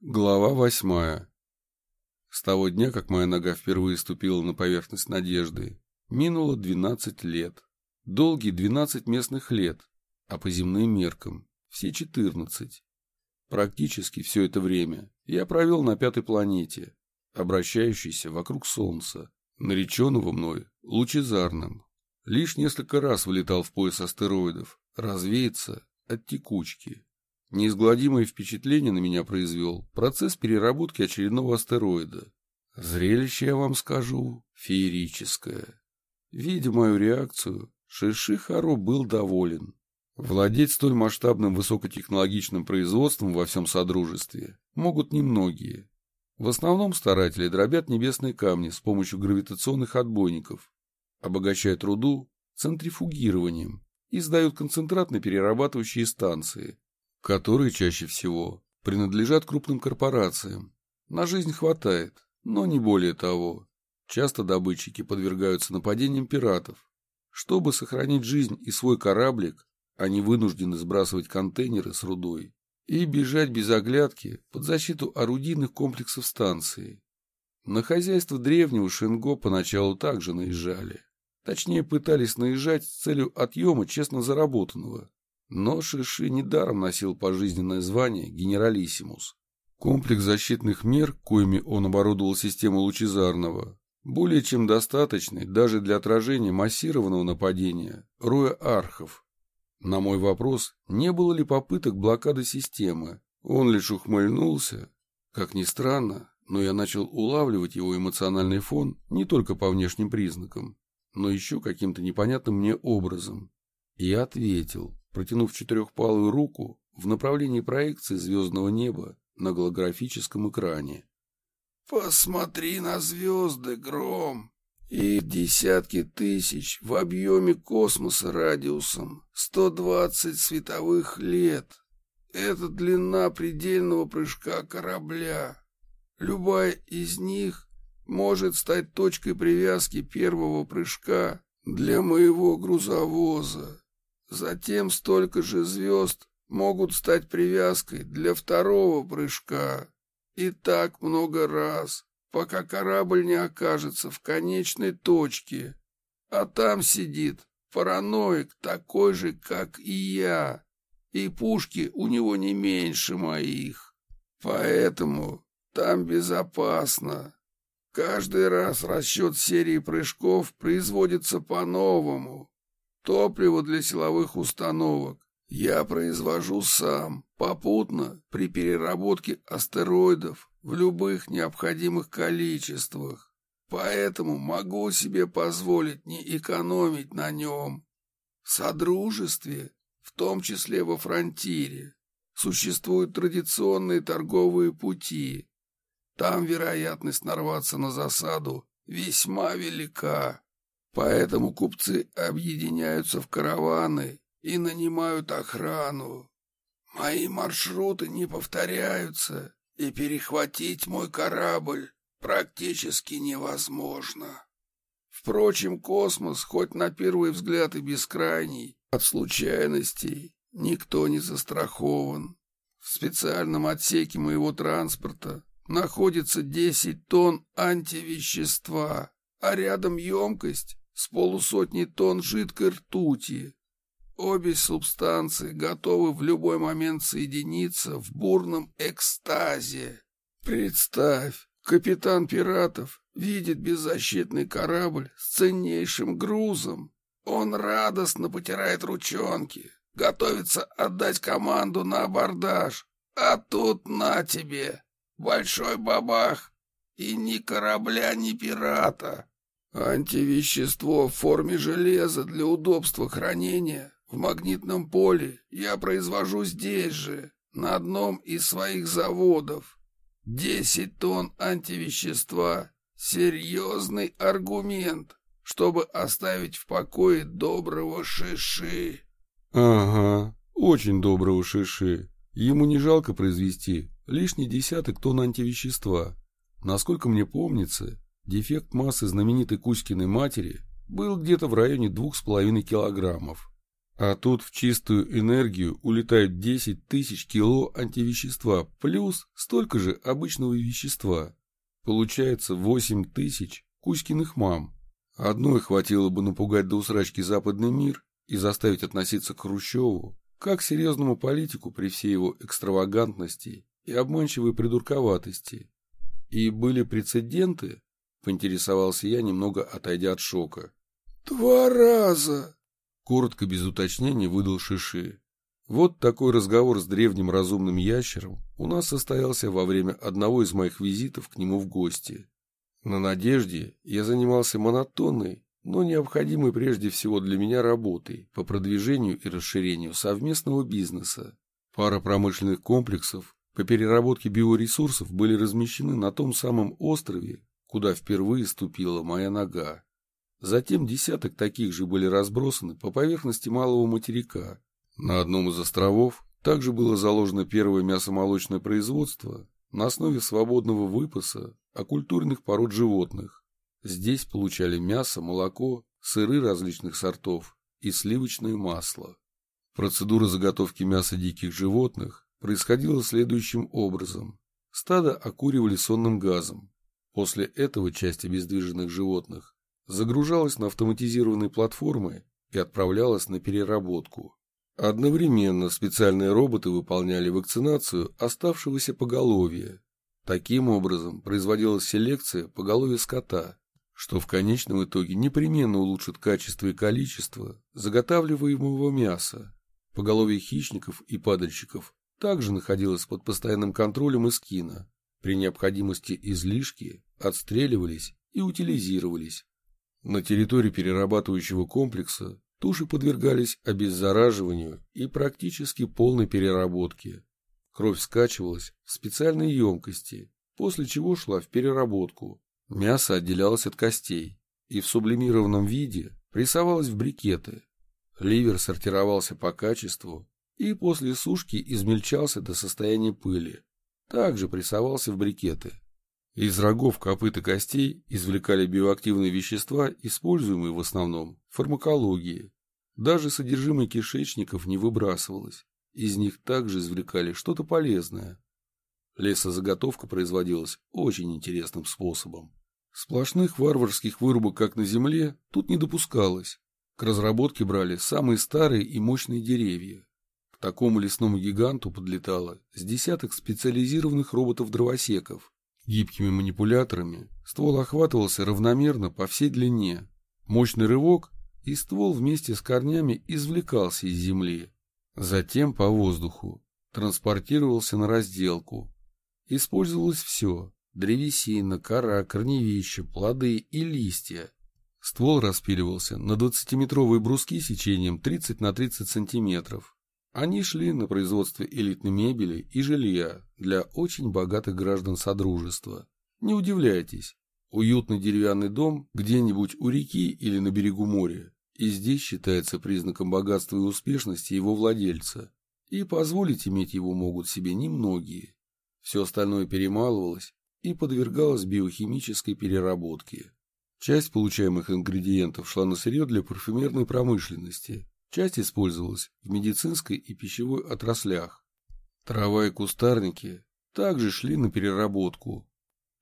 Глава восьмая. С того дня, как моя нога впервые ступила на поверхность надежды, минуло двенадцать лет. Долгие двенадцать местных лет, а по земным меркам все четырнадцать. Практически все это время я провел на пятой планете, обращающейся вокруг Солнца, нареченного мной лучезарным. Лишь несколько раз вылетал в пояс астероидов, развеяться от текучки. Неизгладимое впечатление на меня произвел процесс переработки очередного астероида. Зрелище, я вам скажу, феерическое. Видя мою реакцию, Шиши Харо был доволен. Владеть столь масштабным высокотехнологичным производством во всем Содружестве могут немногие. В основном старатели дробят небесные камни с помощью гравитационных отбойников, обогащают руду центрифугированием и сдают концентрат на перерабатывающие станции, которые чаще всего принадлежат крупным корпорациям. На жизнь хватает, но не более того. Часто добытчики подвергаются нападениям пиратов. Чтобы сохранить жизнь и свой кораблик, они вынуждены сбрасывать контейнеры с рудой и бежать без оглядки под защиту орудийных комплексов станции. На хозяйство древнего Шинго поначалу также наезжали. Точнее, пытались наезжать с целью отъема честно заработанного. Но Шиши недаром носил пожизненное звание генералиссимус. Комплекс защитных мер, коими он оборудовал систему лучезарного, более чем достаточный даже для отражения массированного нападения роя архов. На мой вопрос, не было ли попыток блокады системы, он лишь ухмыльнулся. Как ни странно, но я начал улавливать его эмоциональный фон не только по внешним признакам, но еще каким-то непонятным мне образом. И ответил протянув четырехпалую руку в направлении проекции звездного неба на голографическом экране. «Посмотри на звезды, Гром! Их десятки тысяч в объеме космоса радиусом 120 световых лет. Это длина предельного прыжка корабля. Любая из них может стать точкой привязки первого прыжка для моего грузовоза. Затем столько же звезд могут стать привязкой для второго прыжка. И так много раз, пока корабль не окажется в конечной точке. А там сидит параноик такой же, как и я. И пушки у него не меньше моих. Поэтому там безопасно. Каждый раз расчет серии прыжков производится по-новому. Топливо для силовых установок я произвожу сам, попутно при переработке астероидов в любых необходимых количествах. Поэтому могу себе позволить не экономить на нем. В Содружестве, в том числе во Фронтире, существуют традиционные торговые пути. Там вероятность нарваться на засаду весьма велика. Поэтому купцы объединяются в караваны и нанимают охрану. Мои маршруты не повторяются, и перехватить мой корабль практически невозможно. Впрочем, космос, хоть на первый взгляд и бескрайний, от случайностей никто не застрахован. В специальном отсеке моего транспорта находится 10 тонн антивещества, а рядом емкость с полусотней тонн жидкой ртути. Обе субстанции готовы в любой момент соединиться в бурном экстазе. Представь, капитан пиратов видит беззащитный корабль с ценнейшим грузом. Он радостно потирает ручонки, готовится отдать команду на абордаж. А тут на тебе, большой бабах, и ни корабля, ни пирата. Антивещество в форме железа для удобства хранения в магнитном поле я произвожу здесь же, на одном из своих заводов. Десять тонн антивещества — серьезный аргумент, чтобы оставить в покое доброго Шиши. Ага, очень доброго Шиши. Ему не жалко произвести лишний десяток тонн антивещества. Насколько мне помнится, Дефект массы знаменитой Кузькиной матери был где-то в районе двух с половиной килограммов. А тут в чистую энергию улетают 10 тысяч кило антивещества плюс столько же обычного вещества. Получается 8 тысяч Кузькиных мам. Одной хватило бы напугать до усрачки западный мир и заставить относиться к Хрущеву как серьезному политику при всей его экстравагантности и обманчивой придурковатости. И были прецеденты, поинтересовался я, немного отойдя от шока. «Два раза!» Коротко, без уточнений, выдал Шиши. Вот такой разговор с древним разумным ящером у нас состоялся во время одного из моих визитов к нему в гости. На «Надежде» я занимался монотонной, но необходимой прежде всего для меня работой по продвижению и расширению совместного бизнеса. Пара промышленных комплексов по переработке биоресурсов были размещены на том самом острове, куда впервые ступила моя нога. Затем десяток таких же были разбросаны по поверхности малого материка. На одном из островов также было заложено первое мясомолочное производство на основе свободного выпаса оккультурных пород животных. Здесь получали мясо, молоко, сыры различных сортов и сливочное масло. Процедура заготовки мяса диких животных происходила следующим образом. Стадо окуривали сонным газом. После этого часть обездвиженных животных загружалась на автоматизированные платформы и отправлялась на переработку. Одновременно специальные роботы выполняли вакцинацию оставшегося поголовья. Таким образом производилась селекция поголовья скота, что в конечном итоге непременно улучшит качество и количество заготавливаемого мяса. Поголовье хищников и падальщиков также находилось под постоянным контролем из кино. При необходимости излишки отстреливались и утилизировались. На территории перерабатывающего комплекса туши подвергались обеззараживанию и практически полной переработке. Кровь скачивалась в специальные емкости, после чего шла в переработку. Мясо отделялось от костей и в сублимированном виде прессовалось в брикеты. Ливер сортировался по качеству и после сушки измельчался до состояния пыли. Также прессовался в брикеты. Из рогов, копыт и костей извлекали биоактивные вещества, используемые в основном в фармакологии. Даже содержимое кишечников не выбрасывалось. Из них также извлекали что-то полезное. Лесозаготовка производилась очень интересным способом. Сплошных варварских вырубок, как на земле, тут не допускалось. К разработке брали самые старые и мощные деревья. Такому лесному гиганту подлетало с десяток специализированных роботов-дровосеков. Гибкими манипуляторами ствол охватывался равномерно по всей длине. Мощный рывок, и ствол вместе с корнями извлекался из земли. Затем по воздуху транспортировался на разделку. Использовалось все – древесина, кора, корневища, плоды и листья. Ствол распиливался на 20-метровые бруски сечением 30 на 30 сантиметров. Они шли на производство элитной мебели и жилья для очень богатых граждан Содружества. Не удивляйтесь, уютный деревянный дом где-нибудь у реки или на берегу моря и здесь считается признаком богатства и успешности его владельца, и позволить иметь его могут себе немногие. Все остальное перемалывалось и подвергалось биохимической переработке. Часть получаемых ингредиентов шла на сырье для парфюмерной промышленности, часть использовалась в медицинской и пищевой отраслях. Трава и кустарники также шли на переработку.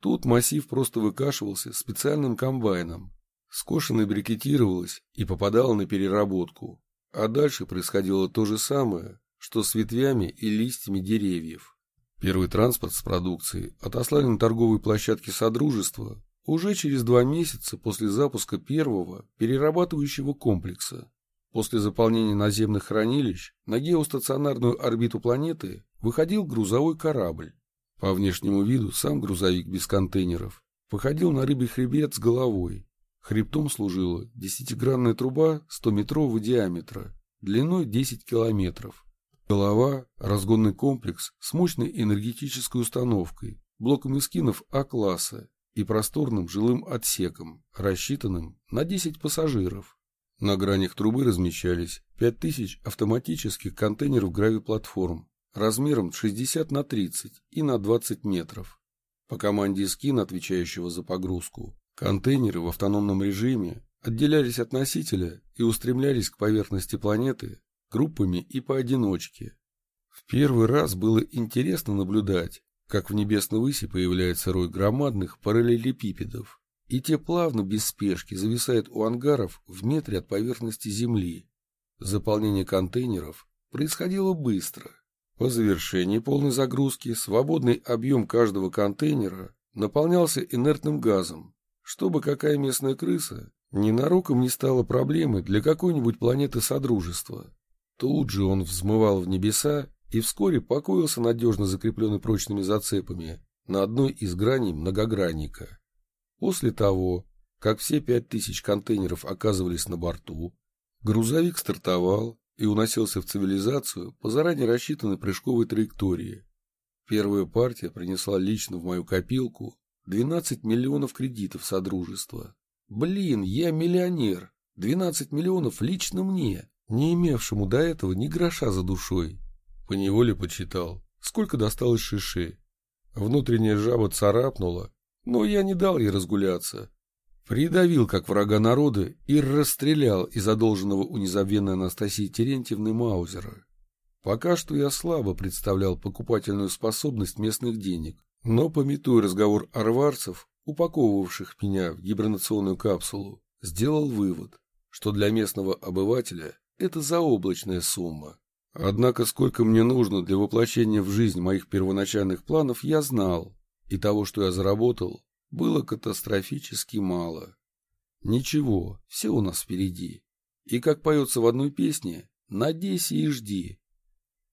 Тут массив просто выкашивался специальным комбайном, Скошенное брикетировалось и попадало на переработку, а дальше происходило то же самое, что с ветвями и листьями деревьев. Первый транспорт с продукцией отослали на торговые площадки Содружества уже через два месяца после запуска первого перерабатывающего комплекса. После заполнения наземных хранилищ на геостационарную орбиту планеты выходил грузовой корабль. По внешнему виду сам грузовик без контейнеров походил на рыбий хребет с головой, Хребтом служила десятигранная труба 100-метрового диаметра, длиной 10 километров. Голова – разгонный комплекс с мощной энергетической установкой, блоком эскинов А-класса и просторным жилым отсеком, рассчитанным на 10 пассажиров. На гранях трубы размещались 5000 автоматических контейнеров гравиплатформ размером 60 на 30 и на 20 метров. По команде эскина, отвечающего за погрузку, Контейнеры в автономном режиме отделялись от носителя и устремлялись к поверхности планеты группами и поодиночке. В первый раз было интересно наблюдать, как в небесной выси появляется рой громадных параллелепипедов, и те плавно, без спешки, зависают у ангаров в метре от поверхности Земли. Заполнение контейнеров происходило быстро. По завершении полной загрузки свободный объем каждого контейнера наполнялся инертным газом, чтобы какая местная крыса ненароком не стала проблемой для какой-нибудь планеты Содружества. Тут же он взмывал в небеса и вскоре покоился надежно закрепленный прочными зацепами на одной из граней многогранника. После того, как все пять тысяч контейнеров оказывались на борту, грузовик стартовал и уносился в цивилизацию по заранее рассчитанной прыжковой траектории. Первая партия принесла лично в мою копилку 12 миллионов кредитов Содружества. Блин, я миллионер. 12 миллионов лично мне, не имевшему до этого ни гроша за душой. Поневоле почитал, сколько досталось шиши. Внутренняя жаба царапнула, но я не дал ей разгуляться. Придавил, как врага народа, и расстрелял из одолженного у незабвенной Анастасии Терентьевны Маузера. Пока что я слабо представлял покупательную способность местных денег, но, пометуя разговор арварцев, упаковывавших меня в гибернационную капсулу, сделал вывод, что для местного обывателя это заоблачная сумма. Однако сколько мне нужно для воплощения в жизнь моих первоначальных планов, я знал, и того, что я заработал, было катастрофически мало. Ничего, все у нас впереди. И как поется в одной песне, надейся и жди.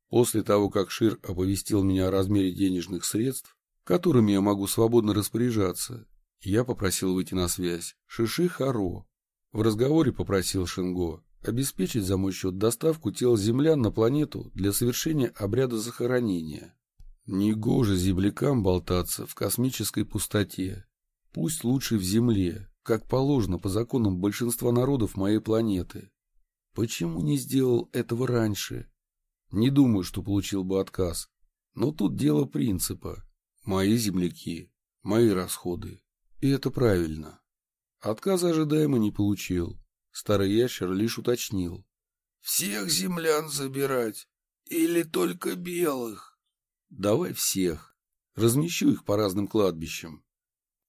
После того, как Шир оповестил меня о размере денежных средств, которыми я могу свободно распоряжаться, я попросил выйти на связь Шиши Харо. В разговоре попросил Шинго обеспечить за мой счет доставку тел землян на планету для совершения обряда захоронения. Негоже землякам болтаться в космической пустоте. Пусть лучше в Земле, как положено по законам большинства народов моей планеты. Почему не сделал этого раньше? Не думаю, что получил бы отказ. Но тут дело принципа. Мои земляки, мои расходы. И это правильно. Отказа ожидаемо не получил. Старый ящер лишь уточнил. «Всех землян забирать? Или только белых?» «Давай всех. Размещу их по разным кладбищам».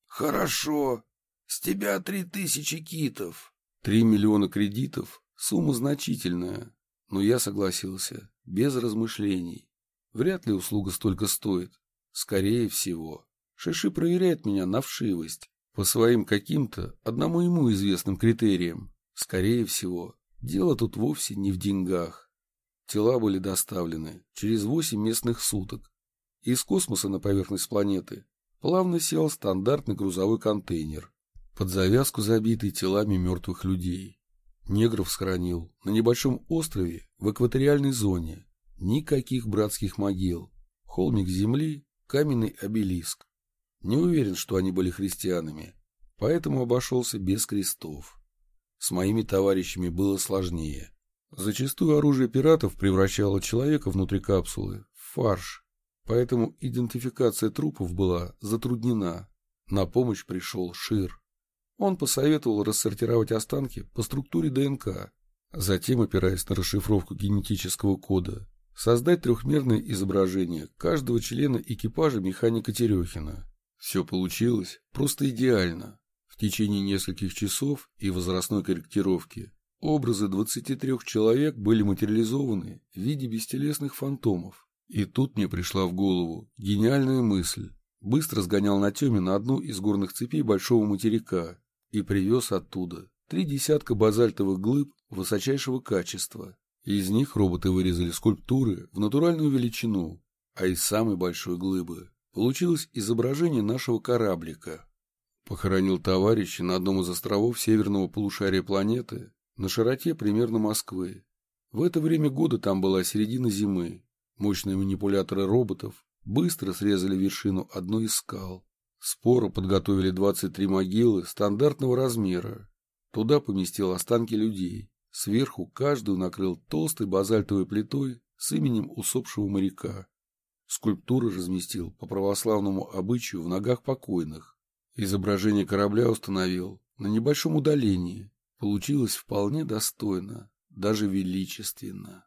«Хорошо. С тебя три тысячи китов». «Три миллиона кредитов — сумма значительная. Но я согласился, без размышлений. Вряд ли услуга столько стоит. Скорее всего. Шиши проверяет меня на вшивость. По своим каким-то, одному ему известным критериям. Скорее всего, дело тут вовсе не в деньгах. Тела были доставлены через восемь местных суток. Из космоса на поверхность планеты плавно сел стандартный грузовой контейнер, под завязку забитый телами мертвых людей. Негров схоронил на небольшом острове в экваториальной зоне. Никаких братских могил. Холмик земли, каменный обелиск. Не уверен, что они были христианами, поэтому обошелся без крестов. С моими товарищами было сложнее. Зачастую оружие пиратов превращало человека внутри капсулы в фарш, поэтому идентификация трупов была затруднена. На помощь пришел Шир. Он посоветовал рассортировать останки по структуре ДНК, затем, опираясь на расшифровку генетического кода, создать трехмерное изображение каждого члена экипажа механика Терехина. Все получилось просто идеально. В течение нескольких часов и возрастной корректировки образы 23 человек были материализованы в виде бестелесных фантомов. И тут мне пришла в голову гениальная мысль. Быстро сгонял на Теме на одну из горных цепей большого материка и привез оттуда три десятка базальтовых глыб высочайшего качества. Из них роботы вырезали скульптуры в натуральную величину, а из самой большой глыбы получилось изображение нашего кораблика. Похоронил товарища на одном из островов северного полушария планеты, на широте примерно Москвы. В это время года там была середина зимы. Мощные манипуляторы роботов быстро срезали вершину одной из скал. Споро подготовили 23 могилы стандартного размера. Туда поместил останки людей. Сверху каждую накрыл толстой базальтовой плитой с именем усопшего моряка. Скульптуры разместил по православному обычаю в ногах покойных. Изображение корабля установил на небольшом удалении. Получилось вполне достойно, даже величественно.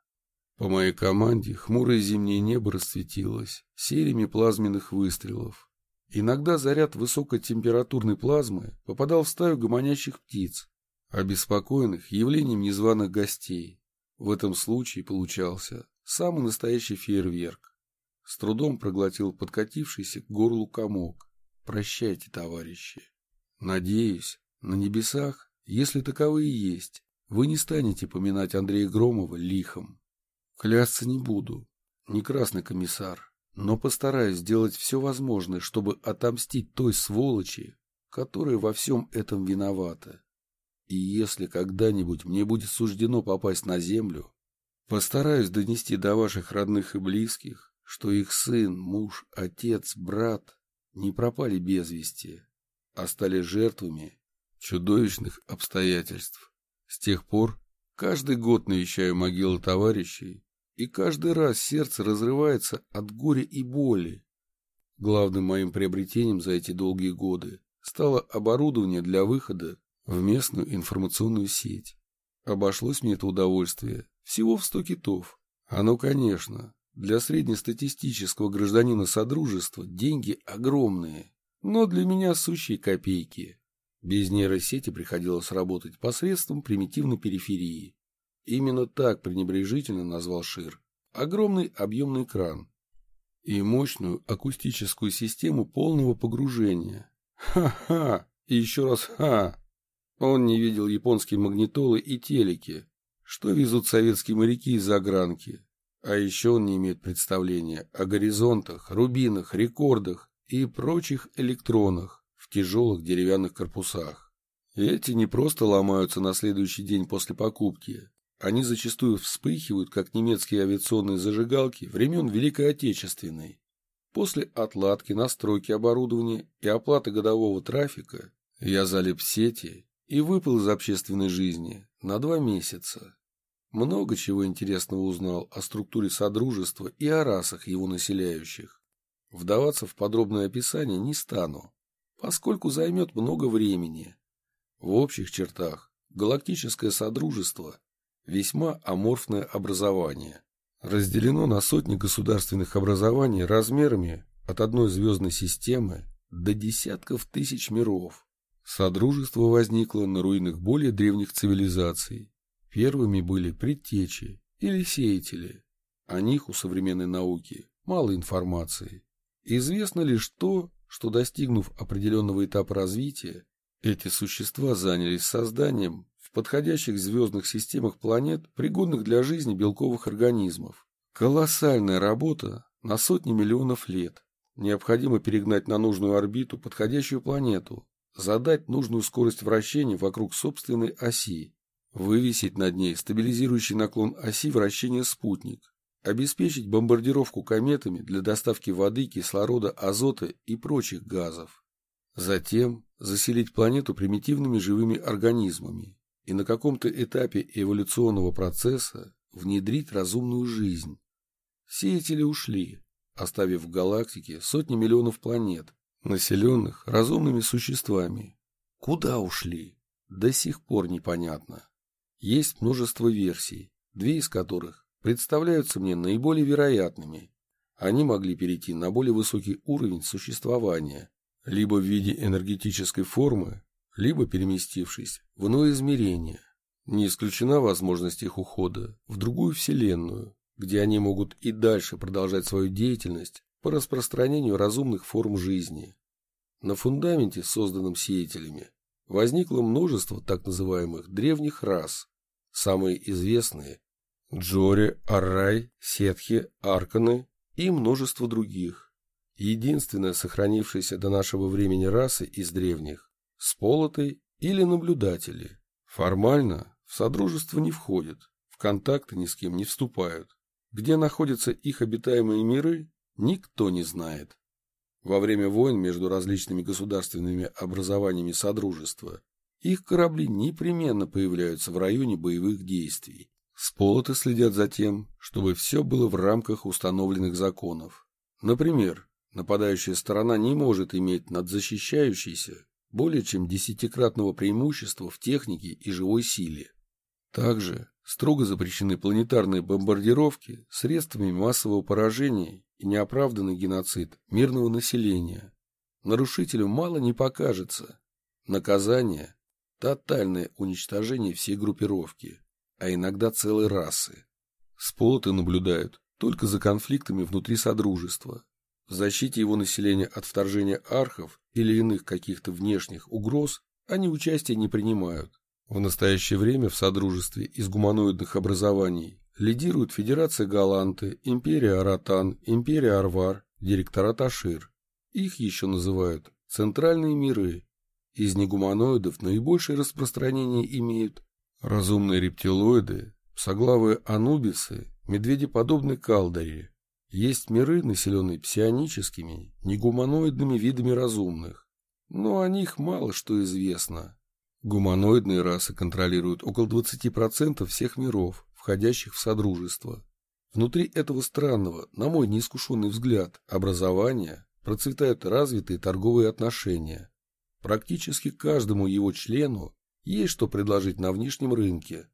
По моей команде хмурое зимнее небо расцветилось сериями плазменных выстрелов. Иногда заряд высокотемпературной плазмы попадал в стаю гомонящих птиц, обеспокоенных явлением незваных гостей. В этом случае получался самый настоящий фейерверк. С трудом проглотил подкатившийся к горлу комок. Прощайте, товарищи. Надеюсь, на небесах, если таковые есть, вы не станете поминать Андрея Громова лихом. Клясться не буду, не красный комиссар, но постараюсь сделать все возможное, чтобы отомстить той сволочи, которая во всем этом виновата. И если когда-нибудь мне будет суждено попасть на землю, постараюсь донести до ваших родных и близких, что их сын, муж, отец, брат не пропали без вести, а стали жертвами чудовищных обстоятельств. С тех пор каждый год навещаю могилы товарищей и каждый раз сердце разрывается от горя и боли. Главным моим приобретением за эти долгие годы стало оборудование для выхода в местную информационную сеть. Обошлось мне это удовольствие всего в сто китов. Оно, конечно, для среднестатистического гражданина Содружества деньги огромные, но для меня сущие копейки. Без нейросети приходилось работать посредством примитивной периферии. Именно так пренебрежительно назвал Шир. Огромный объемный экран и мощную акустическую систему полного погружения. Ха-ха! И еще раз ха! Он не видел японские магнитолы и телеки, что везут советские моряки из загранки. А еще он не имеет представления о горизонтах, рубинах, рекордах и прочих электронах в тяжелых деревянных корпусах. Эти не просто ломаются на следующий день после покупки, они зачастую вспыхивают, как немецкие авиационные зажигалки времен Великой Отечественной. После отладки, настройки оборудования и оплаты годового трафика я залип сети и выпал из общественной жизни на два месяца. Много чего интересного узнал о структуре Содружества и о расах его населяющих. Вдаваться в подробное описание не стану, поскольку займет много времени. В общих чертах Галактическое Содружество весьма аморфное образование. Разделено на сотни государственных образований размерами от одной звездной системы до десятков тысяч миров. Содружество возникло на руинах более древних цивилизаций. Первыми были предтечи или сеятели. О них у современной науки мало информации. Известно лишь то, что достигнув определенного этапа развития, эти существа занялись созданием подходящих звездных системах планет, пригодных для жизни белковых организмов. Колоссальная работа на сотни миллионов лет. Необходимо перегнать на нужную орбиту подходящую планету, задать нужную скорость вращения вокруг собственной оси, вывесить над ней стабилизирующий наклон оси вращения спутник, обеспечить бомбардировку кометами для доставки воды, кислорода, азота и прочих газов. Затем заселить планету примитивными живыми организмами, и на каком-то этапе эволюционного процесса внедрить разумную жизнь. Сеятели ушли, оставив в галактике сотни миллионов планет, населенных разумными существами. Куда ушли? До сих пор непонятно. Есть множество версий, две из которых представляются мне наиболее вероятными. Они могли перейти на более высокий уровень существования, либо в виде энергетической формы, либо переместившись в иное измерение. Не исключена возможность их ухода в другую вселенную, где они могут и дальше продолжать свою деятельность по распространению разумных форм жизни. На фундаменте, созданном сеятелями, возникло множество так называемых древних рас. Самые известные – Джори, Аррай, Сетхи, Арканы и множество других. Единственная сохранившаяся до нашего времени раса из древних сполоты или наблюдатели. Формально в Содружество не входят, в контакты ни с кем не вступают. Где находятся их обитаемые миры, никто не знает. Во время войн между различными государственными образованиями Содружества их корабли непременно появляются в районе боевых действий. Сполоты следят за тем, чтобы все было в рамках установленных законов. Например, нападающая сторона не может иметь над защищающейся более чем десятикратного преимущества в технике и живой силе. Также Строго запрещены планетарные бомбардировки средствами массового поражения и неоправданный геноцид мирного населения. Нарушителю мало не покажется. Наказание – тотальное уничтожение всей группировки, а иногда целой расы. Сполоты наблюдают только за конфликтами внутри Содружества. В защите его населения от вторжения архов или иных каких-то внешних угроз они участия не принимают. В настоящее время в Содружестве из гуманоидных образований лидируют Федерация Галанты, Империя Аратан, Империя Арвар, Директорат Ашир. Их еще называют Центральные миры. Из негуманоидов наибольшее распространение имеют разумные рептилоиды, псоглавые анубисы, медведеподобные калдари. Есть миры, населенные псионическими, негуманоидными видами разумных. Но о них мало что известно. Гуманоидные расы контролируют около 20% всех миров, входящих в Содружество. Внутри этого странного, на мой неискушенный взгляд, образования процветают развитые торговые отношения. Практически каждому его члену есть что предложить на внешнем рынке.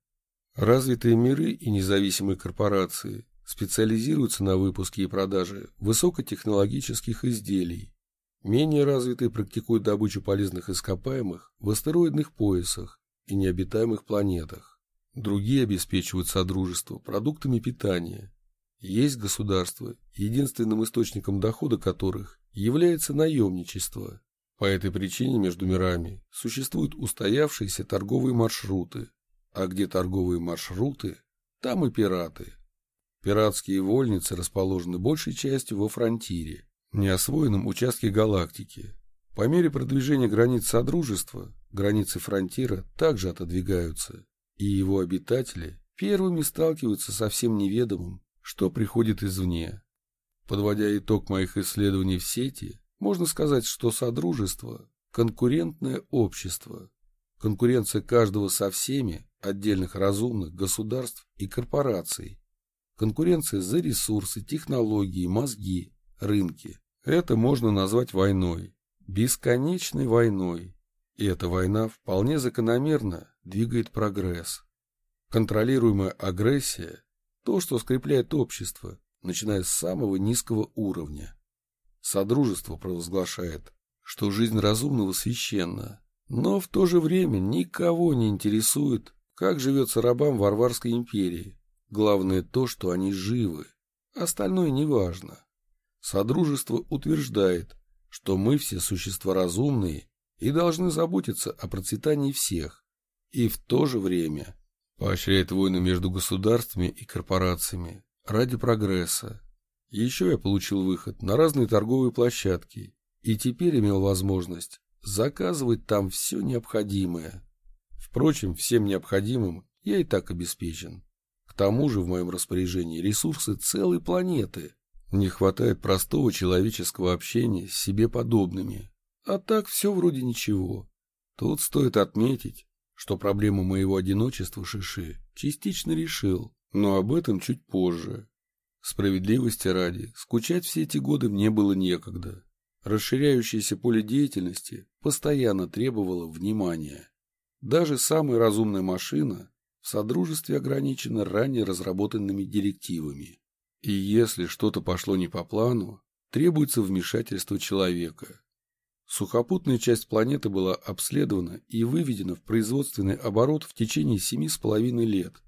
Развитые миры и независимые корпорации специализируются на выпуске и продаже высокотехнологических изделий. Менее развитые практикуют добычу полезных ископаемых в астероидных поясах и необитаемых планетах. Другие обеспечивают Содружество продуктами питания. Есть государства, единственным источником дохода которых является наемничество. По этой причине между мирами существуют устоявшиеся торговые маршруты, а где торговые маршруты, там и пираты. Пиратские вольницы расположены большей частью во фронтире, неосвоенном участке галактики. По мере продвижения границ Содружества, границы фронтира также отодвигаются, и его обитатели первыми сталкиваются со всем неведомым, что приходит извне. Подводя итог моих исследований в сети, можно сказать, что Содружество – конкурентное общество. Конкуренция каждого со всеми отдельных разумных государств и корпораций. Конкуренция за ресурсы, технологии, мозги, рынки. Это можно назвать войной. Бесконечной войной. И эта война вполне закономерно двигает прогресс. Контролируемая агрессия – то, что скрепляет общество, начиная с самого низкого уровня. Содружество провозглашает, что жизнь разумного священна, но в то же время никого не интересует, как живется рабам Варварской империи. Главное то, что они живы, остальное неважно. Содружество утверждает, что мы все существа разумные и должны заботиться о процветании всех, и в то же время поощряет войны между государствами и корпорациями ради прогресса. Еще я получил выход на разные торговые площадки и теперь имел возможность заказывать там все необходимое. Впрочем, всем необходимым я и так обеспечен. К тому же в моем распоряжении ресурсы целой планеты. Не хватает простого человеческого общения с себе подобными. А так все вроде ничего. Тут стоит отметить, что проблему моего одиночества Шиши частично решил, но об этом чуть позже. Справедливости ради, скучать все эти годы мне было некогда. Расширяющееся поле деятельности постоянно требовало внимания. Даже самая разумная машина в Содружестве ограничена ранее разработанными директивами. И если что-то пошло не по плану, требуется вмешательство человека. Сухопутная часть планеты была обследована и выведена в производственный оборот в течение семи с половиной лет.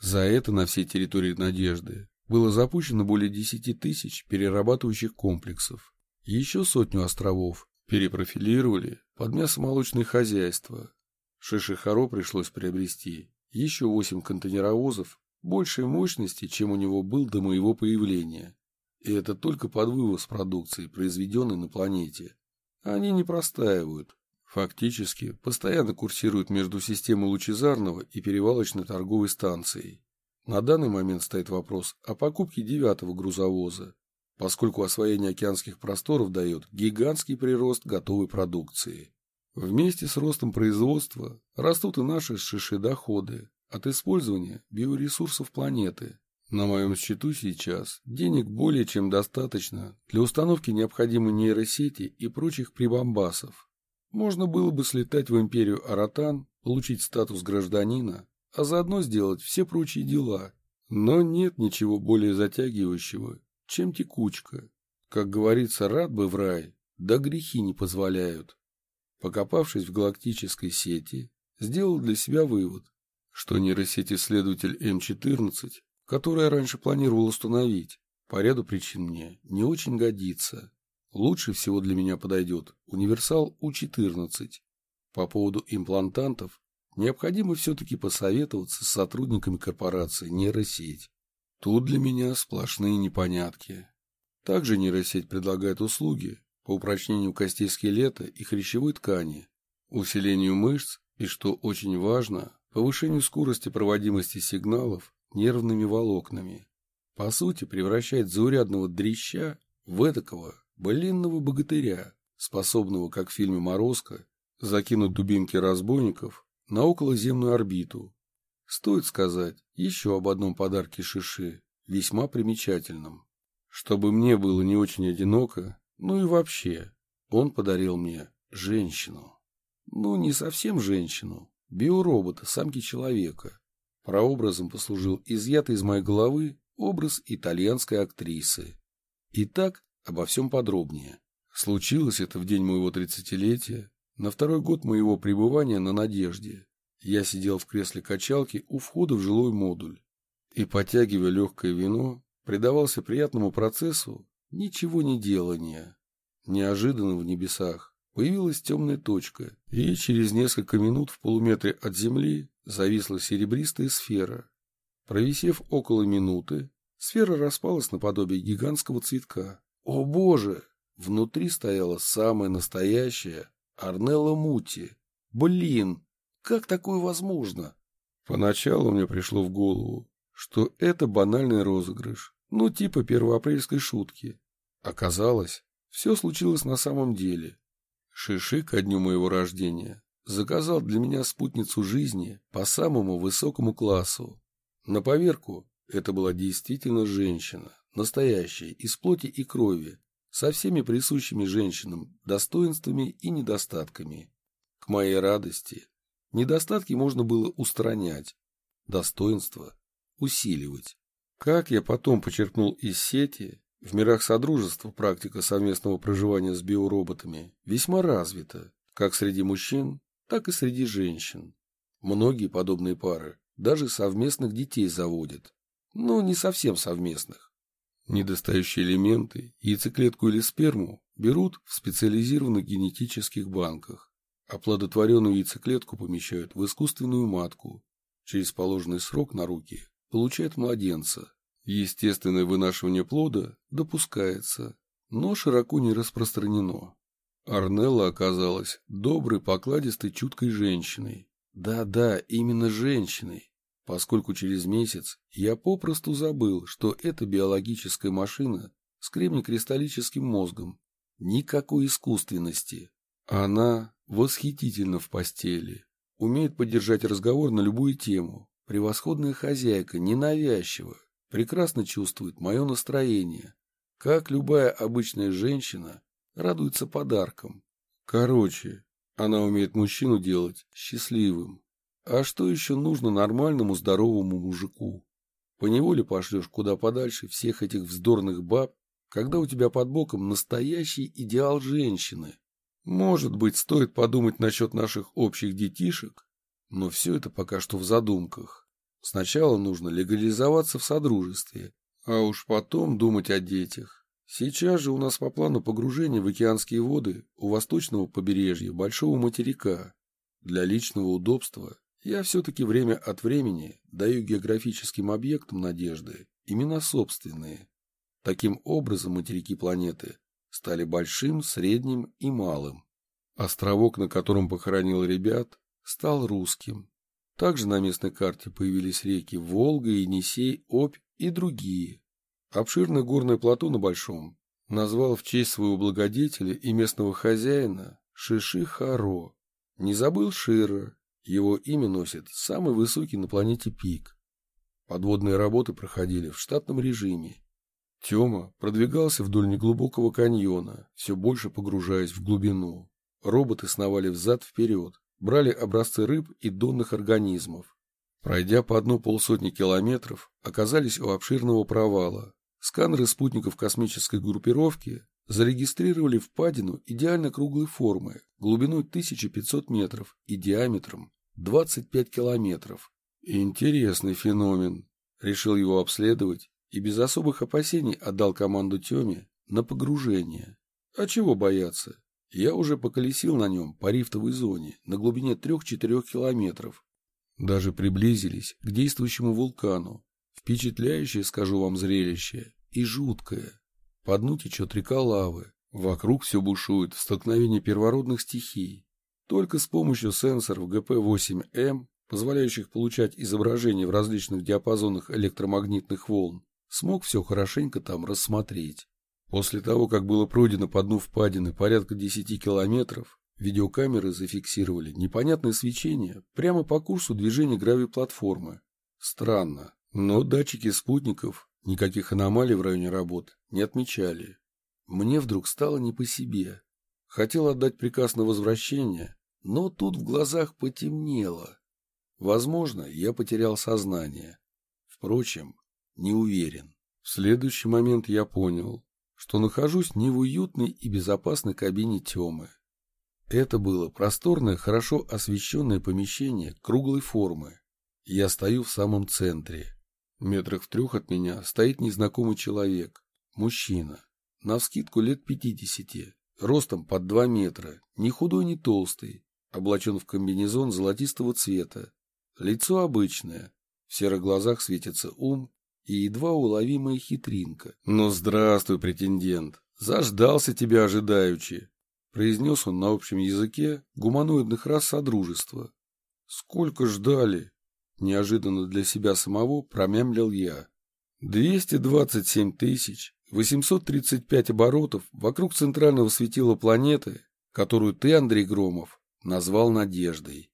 За это на всей территории Надежды было запущено более 10 тысяч перерабатывающих комплексов. Еще сотню островов перепрофилировали под мясомолочные хозяйства. Шишихаро пришлось приобрести еще 8 контейнеровозов большей мощности, чем у него был до моего появления. И это только под вывоз продукции, произведенной на планете. Они не простаивают. Фактически, постоянно курсируют между системой лучезарного и перевалочной торговой станцией. На данный момент стоит вопрос о покупке девятого грузовоза, поскольку освоение океанских просторов дает гигантский прирост готовой продукции. Вместе с ростом производства растут и наши шиши доходы от использования биоресурсов планеты. На моем счету сейчас денег более чем достаточно для установки необходимой нейросети и прочих прибамбасов. Можно было бы слетать в империю Аратан, получить статус гражданина, а заодно сделать все прочие дела. Но нет ничего более затягивающего, чем текучка. Как говорится, рад бы в рай, да грехи не позволяют. Покопавшись в галактической сети, сделал для себя вывод, что нейросеть-исследователь М14, который я раньше планировал установить, по ряду причин мне не очень годится. Лучше всего для меня подойдет универсал У14. По поводу имплантантов необходимо все-таки посоветоваться с сотрудниками корпорации нейросеть. Тут для меня сплошные непонятки. Также нейросеть предлагает услуги по упрочнению костей скелета и хрящевой ткани, усилению мышц и, что очень важно, повышению скорости проводимости сигналов нервными волокнами. По сути, превращает заурядного дрища в этакого былинного богатыря, способного, как в фильме «Морозко», закинуть дубинки разбойников на околоземную орбиту. Стоит сказать еще об одном подарке Шиши, весьма примечательном. Чтобы мне было не очень одиноко, ну и вообще, он подарил мне женщину. Ну, не совсем женщину, биоробота, самки человека. Прообразом послужил изъятый из моей головы образ итальянской актрисы. Итак, обо всем подробнее. Случилось это в день моего тридцатилетия, на второй год моего пребывания на Надежде. Я сидел в кресле качалки у входа в жилой модуль и, потягивая легкое вино, предавался приятному процессу ничего не делания. Неожиданно в небесах появилась темная точка, и через несколько минут в полуметре от земли зависла серебристая сфера. Провисев около минуты, сфера распалась наподобие гигантского цветка. О боже! Внутри стояла самая настоящая Арнелла Мути. Блин, как такое возможно? Поначалу мне пришло в голову, что это банальный розыгрыш, ну типа первоапрельской шутки. Оказалось, все случилось на самом деле. Шиши ко дню моего рождения заказал для меня спутницу жизни по самому высокому классу. На поверку это была действительно женщина, настоящая, из плоти и крови, со всеми присущими женщинам достоинствами и недостатками. К моей радости, недостатки можно было устранять, достоинства усиливать. Как я потом почерпнул из сети, в мирах Содружества практика совместного проживания с биороботами весьма развита, как среди мужчин, так и среди женщин. Многие подобные пары даже совместных детей заводят, но не совсем совместных. Недостающие элементы, яйцеклетку или сперму берут в специализированных генетических банках. Оплодотворенную яйцеклетку помещают в искусственную матку. Через положенный срок на руки получают младенца. Естественное вынашивание плода допускается, но широко не распространено. Арнелла оказалась доброй, покладистой, чуткой женщиной. Да-да, именно женщиной, поскольку через месяц я попросту забыл, что это биологическая машина с кремнекристаллическим мозгом. Никакой искусственности. Она восхитительна в постели, умеет поддержать разговор на любую тему, превосходная хозяйка, ненавязчива, прекрасно чувствует мое настроение. Как любая обычная женщина, радуется подаркам. Короче, она умеет мужчину делать счастливым. А что еще нужно нормальному здоровому мужику? Поневоле пошлешь куда подальше всех этих вздорных баб, когда у тебя под боком настоящий идеал женщины. Может быть, стоит подумать насчет наших общих детишек, но все это пока что в задумках. Сначала нужно легализоваться в содружестве, а уж потом думать о детях. Сейчас же у нас по плану погружение в океанские воды у восточного побережья Большого материка. Для личного удобства я все-таки время от времени даю географическим объектам надежды имена собственные. Таким образом материки планеты стали большим, средним и малым. Островок, на котором похоронил ребят, стал русским. Также на местной карте появились реки Волга, Енисей, Обь и другие, Обширное горное плато на Большом назвал в честь своего благодетеля и местного хозяина Шиши Харо. Не забыл Шира, его имя носит самый высокий на планете пик. Подводные работы проходили в штатном режиме. Тёма продвигался вдоль неглубокого каньона, все больше погружаясь в глубину. Роботы сновали взад-вперед, брали образцы рыб и донных организмов. Пройдя по одну полсотни километров, оказались у обширного провала. Сканеры спутников космической группировки зарегистрировали впадину идеально круглой формы, глубиной 1500 метров и диаметром 25 километров. Интересный феномен. Решил его обследовать и без особых опасений отдал команду Теме на погружение. А чего бояться? Я уже поколесил на нем по рифтовой зоне на глубине 3-4 километров. Даже приблизились к действующему вулкану. Впечатляющее, скажу вам, зрелище и жуткое. По дну течет река лавы. Вокруг все бушует в столкновении первородных стихий. Только с помощью сенсоров ГП-8М, позволяющих получать изображения в различных диапазонах электромагнитных волн, смог все хорошенько там рассмотреть. После того, как было пройдено по дну впадины порядка 10 километров, видеокамеры зафиксировали непонятное свечение прямо по курсу движения гравиплатформы. Странно, но датчики спутников никаких аномалий в районе работ не отмечали. Мне вдруг стало не по себе. Хотел отдать приказ на возвращение, но тут в глазах потемнело. Возможно, я потерял сознание. Впрочем, не уверен. В следующий момент я понял, что нахожусь не в уютной и безопасной кабине Темы. Это было просторное, хорошо освещенное помещение круглой формы. Я стою в самом центре. Метрах в трех от меня стоит незнакомый человек, мужчина, навскидку лет пятидесяти, ростом под два метра, ни худой, ни толстый, облачен в комбинезон золотистого цвета. Лицо обычное, в серых глазах светится ум и едва уловимая хитринка. «Ну, здравствуй, претендент! Заждался тебя ожидаючи!» произнес он на общем языке гуманоидных рас Содружества. «Сколько ждали?» Неожиданно для себя самого промямлил я. 227 тысяч 835 оборотов вокруг центрального светила планеты, которую ты, Андрей Громов, назвал Надеждой.